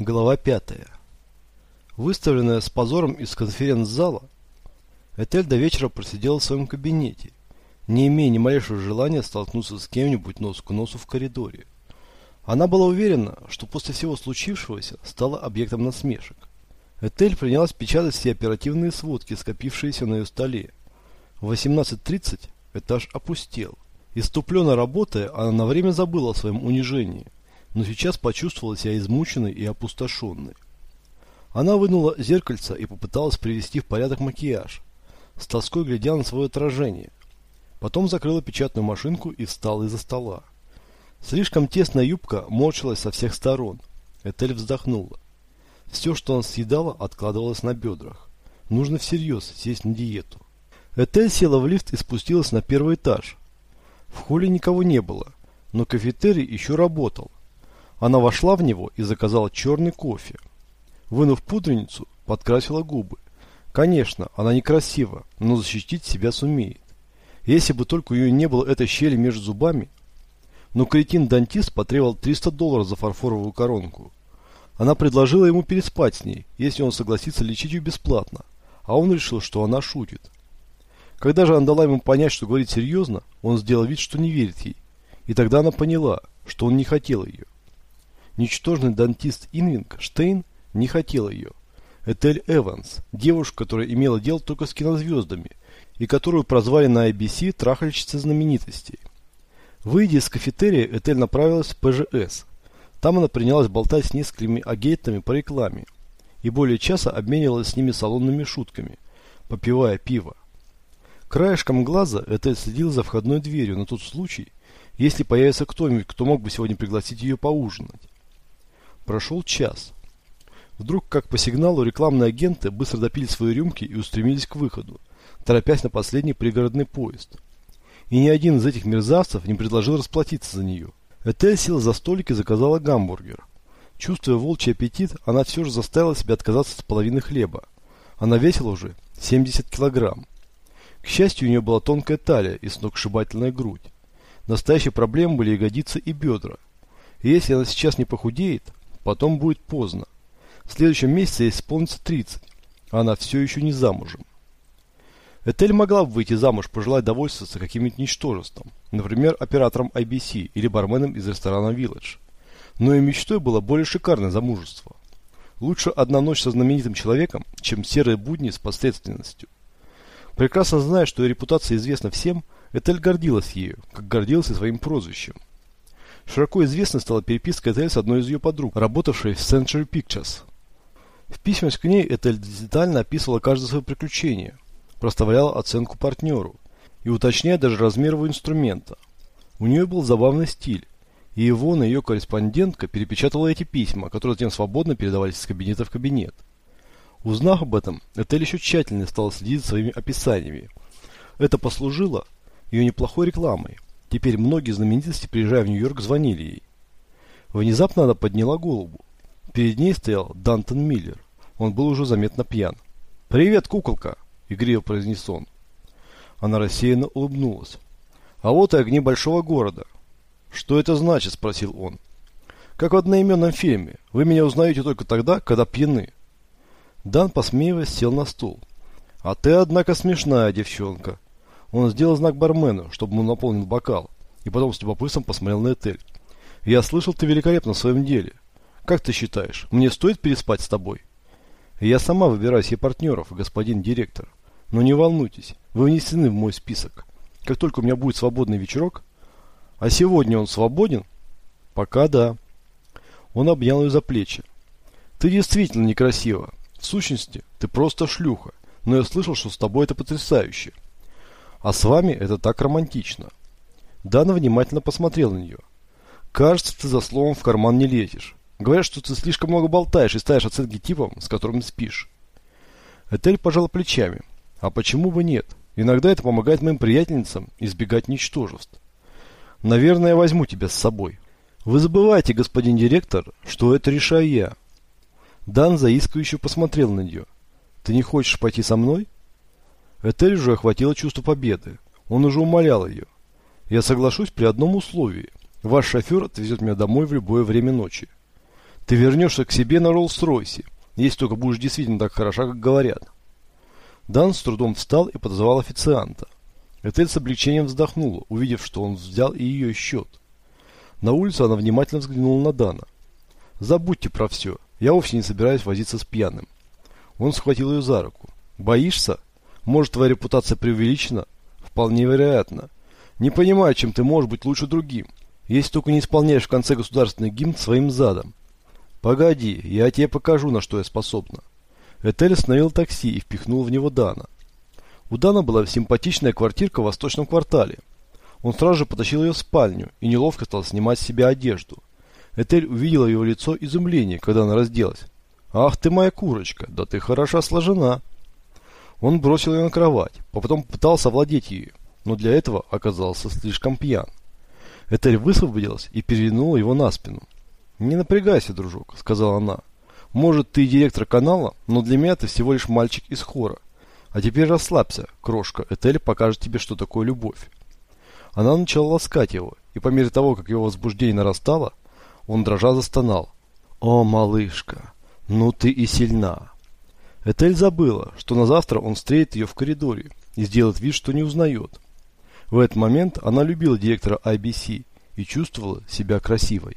Глава пятая. Выставленная с позором из конференц-зала, Этель до вечера просидела в своем кабинете, не имея ни малейшего желания столкнуться с кем-нибудь нос к носу в коридоре. Она была уверена, что после всего случившегося стала объектом насмешек. Этель принялась печатать все оперативные сводки, скопившиеся на ее столе. В 18.30 этаж опустел. Иступленно работая, она на время забыла о своем унижении но сейчас почувствовала себя измученной и опустошенной. Она вынула зеркальце и попыталась привести в порядок макияж, с тоской глядя на свое отражение. Потом закрыла печатную машинку и встала из-за стола. Слишком тесная юбка морщилась со всех сторон. Этель вздохнула. Все, что она съедала, откладывалось на бедрах. Нужно всерьез сесть на диету. Этель села в лифт и спустилась на первый этаж. В холле никого не было, но кафетерий еще работал. Она вошла в него и заказала черный кофе. Вынув пудреницу, подкрасила губы. Конечно, она некрасива, но защитить себя сумеет. Если бы только у нее не было этой щели между зубами. Но кретин-дантист потребовал 300 долларов за фарфоровую коронку. Она предложила ему переспать с ней, если он согласится лечить ее бесплатно. А он решил, что она шутит. Когда же она дала ему понять, что говорит серьезно, он сделал вид, что не верит ей. И тогда она поняла, что он не хотел ее. Ничтожный дантист Инвинг Штейн не хотел ее. Этель Эванс, девушка, которая имела дело только с кинозвездами, и которую прозвали на IBC трахальщица знаменитостей. Выйдя из кафетерия, Этель направилась в ПЖС. Там она принялась болтать с несколькими агентами по рекламе и более часа обменивалась с ними салонными шутками, попивая пиво. Краешком глаза Этель следил за входной дверью на тот случай, если появится кто-нибудь, кто мог бы сегодня пригласить ее поужинать. Прошел час. Вдруг, как по сигналу, рекламные агенты быстро допили свои рюмки и устремились к выходу, торопясь на последний пригородный поезд. И ни один из этих мерзавцев не предложил расплатиться за нее. Этель села за столик и заказала гамбургер. Чувствуя волчий аппетит, она все же заставила себя отказаться от половины хлеба. Она весила уже 70 килограмм. К счастью, у нее была тонкая талия и сногсшибательная грудь. Настоящей проблемой были ягодицы и бедра. И если она сейчас не похудеет, Потом будет поздно. В следующем месяце ей исполнится 30, а она все еще не замужем. Этель могла бы выйти замуж, пожелать довольствоваться каким-нибудь ничтожеством, например, оператором IBC или барменом из ресторана Village. Но ее мечтой было более шикарное замужество. Лучше одна ночь со знаменитым человеком, чем серые будни с посредственностью. Прекрасно зная, что ее репутация известна всем, Этель гордилась ею, как гордилась и своим прозвищем. Широко известна стала переписка Этель с одной из ее подруг, работавшей в Century Pictures. В письмах к ней Этель детально описывала каждое свое приключение, проставляла оценку партнеру и уточняя даже размер его инструмента. У нее был забавный стиль, и его на ее корреспондентка перепечатала эти письма, которые затем свободно передавались из кабинета в кабинет. Узнав об этом, Этель еще тщательнее стала следить за своими описаниями. Это послужило ее неплохой рекламой. Теперь многие знаменитости, приезжая в Нью-Йорк, звонили ей. Внезапно она подняла голову. Перед ней стоял Дантон Миллер. Он был уже заметно пьян. «Привет, куколка!» – игриво произнес он. Она рассеянно улыбнулась. «А вот и огни большого города». «Что это значит?» – спросил он. «Как в одноименном фильме. Вы меня узнаете только тогда, когда пьяны». Дан, посмеиваясь, сел на стул. «А ты, однако, смешная девчонка. Он сделал знак бармену, чтобы он наполнил бокал, и потом с любопытством посмотрел на Этель. «Я слышал, ты великолепна в своем деле. Как ты считаешь, мне стоит переспать с тобой?» «Я сама выбираю себе партнеров, господин директор. Но не волнуйтесь, вы внесены в мой список. Как только у меня будет свободный вечерок...» «А сегодня он свободен?» «Пока да». Он обнял ее за плечи. «Ты действительно некрасива. В сущности, ты просто шлюха. Но я слышал, что с тобой это потрясающе. А с вами это так романтично. Дана внимательно посмотрел на нее. Кажется, ты за словом в карман не лезешь. Говорят, что ты слишком много болтаешь и ставишь оценки типам, с которыми спишь. Этель пожала плечами. А почему бы нет? Иногда это помогает моим приятельницам избегать ничтожеств. Наверное, я возьму тебя с собой. Вы забываете, господин директор, что это решаю я. Дан заискивающе посмотрел на нее. Ты не хочешь пойти со мной? Этель уже охватило чувство победы. Он уже умолял ее. «Я соглашусь при одном условии. Ваш шофер отвезет меня домой в любое время ночи». Ты вернешься к себе на Роллс-Ройсе, если только будешь действительно так хороша, как говорят. Дан с трудом встал и подозвал официанта. Этель с облегчением вздохнула, увидев, что он взял и ее счет. На улице она внимательно взглянула на Дана. «Забудьте про все. Я вовсе не собираюсь возиться с пьяным». Он схватил ее за руку. «Боишься? Может, твоя репутация преувеличена? Вполне вероятно. Не понимаю, чем ты можешь быть лучше другим, если только не исполняешь в конце государственный гимн своим задом. Погоди, я тебе покажу, на что я способна». Этель остановил такси и впихнул в него Дана. У Дана была симпатичная квартирка в восточном квартале. Он сразу же потащил ее в спальню и неловко стал снимать с себя одежду. Этель увидела его лицо изумления, когда она разделась. «Ах ты моя курочка, да ты хороша сложена!» Он бросил ее на кровать, а потом пытался овладеть ею, но для этого оказался слишком пьян. Этель высвободилась и перевернула его на спину. «Не напрягайся, дружок», — сказала она. Может, ты директор канала, но для меня ты всего лишь мальчик из хора. А теперь расслабься, крошка, Этель покажет тебе, что такое любовь. Она начала ласкать его, и по мере того, как его возбуждение нарастало, он дрожа застонал. «О, малышка, ну ты и сильна!» Этель забыла, что на завтра он встретит ее в коридоре и сделает вид, что не узнает. В этот момент она любила директора IBC и чувствовала себя красивой.